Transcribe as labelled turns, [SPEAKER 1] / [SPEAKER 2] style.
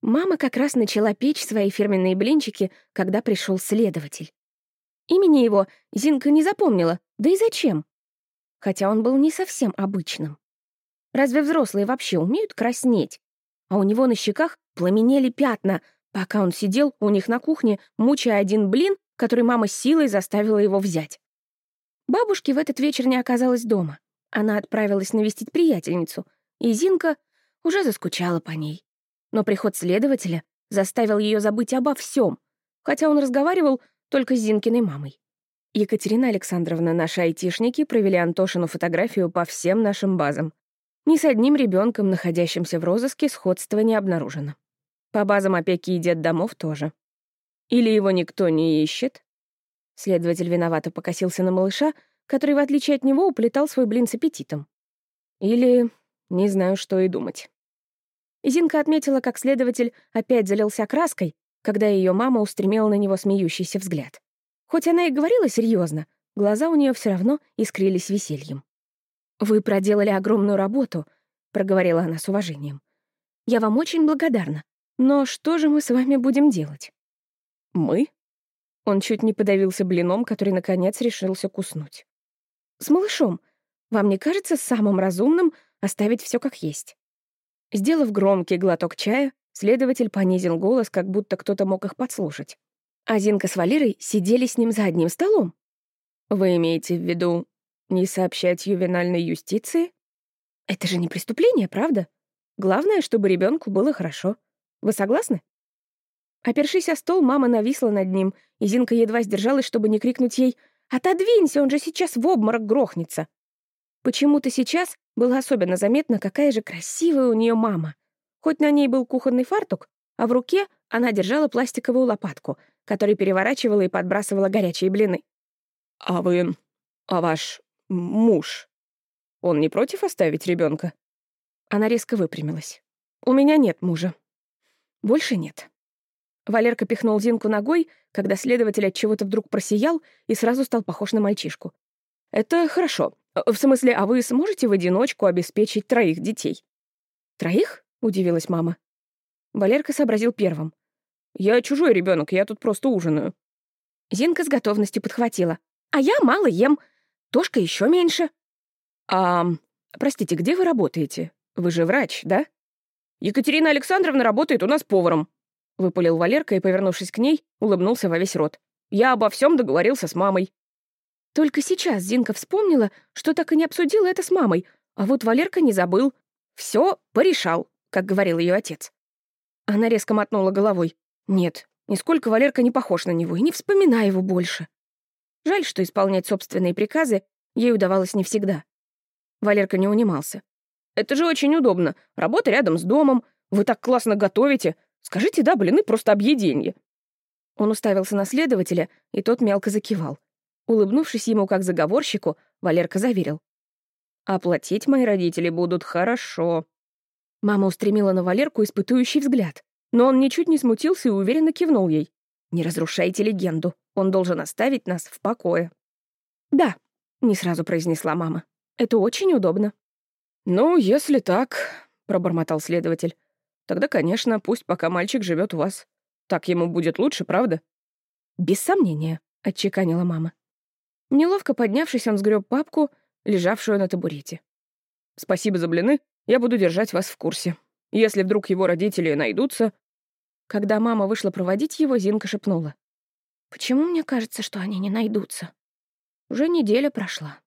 [SPEAKER 1] Мама как раз начала печь свои фирменные блинчики, когда пришел следователь. Имени его Зинка не запомнила, да и зачем? Хотя он был не совсем обычным. Разве взрослые вообще умеют краснеть? А у него на щеках пламенели пятна, пока он сидел у них на кухне, мучая один блин, который мама силой заставила его взять. Бабушки в этот вечер не оказалась дома. Она отправилась навестить приятельницу, и Зинка уже заскучала по ней. Но приход следователя заставил ее забыть обо всем, хотя он разговаривал только с Зинкиной мамой. Екатерина Александровна, наши айтишники, провели Антошину фотографию по всем нашим базам. Ни с одним ребенком, находящимся в розыске, сходства не обнаружено. По базам опеки и детдомов тоже. Или его никто не ищет? Следователь виновато покосился на малыша, который, в отличие от него, уплетал свой блин с аппетитом. Или не знаю, что и думать. Зинка отметила, как следователь опять залился краской, когда ее мама устремила на него смеющийся взгляд. Хоть она и говорила серьезно, глаза у нее все равно искрились весельем. «Вы проделали огромную работу», — проговорила она с уважением. «Я вам очень благодарна. Но что же мы с вами будем делать?» «Мы?» Он чуть не подавился блином, который, наконец, решился куснуть. «С малышом. Вам не кажется самым разумным оставить все как есть?» Сделав громкий глоток чая, следователь понизил голос, как будто кто-то мог их подслушать. А Зинка с Валерой сидели с ним за одним столом. «Вы имеете в виду не сообщать ювенальной юстиции?» «Это же не преступление, правда? Главное, чтобы ребенку было хорошо. Вы согласны?» Опершись о стол, мама нависла над ним, и Зинка едва сдержалась, чтобы не крикнуть ей «Отодвинься, он же сейчас в обморок грохнется!» Почему-то сейчас было особенно заметно, какая же красивая у нее мама. Хоть на ней был кухонный фартук, а в руке она держала пластиковую лопатку, которой переворачивала и подбрасывала горячие блины. «А вы... а ваш... муж... он не против оставить ребенка? Она резко выпрямилась. «У меня нет мужа. Больше нет». Валерка пихнул Зинку ногой, когда следователь от чего-то вдруг просиял и сразу стал похож на мальчишку. «Это хорошо. В смысле, а вы сможете в одиночку обеспечить троих детей?» «Троих?» — удивилась мама. Валерка сообразил первым. «Я чужой ребенок, я тут просто ужинаю». Зинка с готовностью подхватила. «А я мало ем. Тошка еще меньше». «А, простите, где вы работаете? Вы же врач, да?» «Екатерина Александровна работает у нас поваром», — выпалил Валерка и, повернувшись к ней, улыбнулся во весь рот. «Я обо всем договорился с мамой». Только сейчас Зинка вспомнила, что так и не обсудила это с мамой, а вот Валерка не забыл. Все порешал, как говорил ее отец. Она резко мотнула головой. Нет, нисколько Валерка не похож на него, и не вспоминай его больше. Жаль, что исполнять собственные приказы ей удавалось не всегда. Валерка не унимался. «Это же очень удобно. Работа рядом с домом. Вы так классно готовите. Скажите, да, блины просто объеденье». Он уставился на следователя, и тот мелко закивал. Улыбнувшись ему как заговорщику, Валерка заверил. «Оплатить мои родители будут хорошо». Мама устремила на Валерку испытующий взгляд, но он ничуть не смутился и уверенно кивнул ей. «Не разрушайте легенду, он должен оставить нас в покое». «Да», — не сразу произнесла мама, — «это очень удобно». «Ну, если так», — пробормотал следователь, «тогда, конечно, пусть пока мальчик живет у вас. Так ему будет лучше, правда?» «Без сомнения», — отчеканила мама. Неловко поднявшись, он сгреб папку, лежавшую на табурете. «Спасибо за блины, я буду держать вас в курсе. Если вдруг его родители найдутся...» Когда мама вышла проводить его, Зинка шепнула. «Почему мне кажется, что они не найдутся? Уже неделя прошла».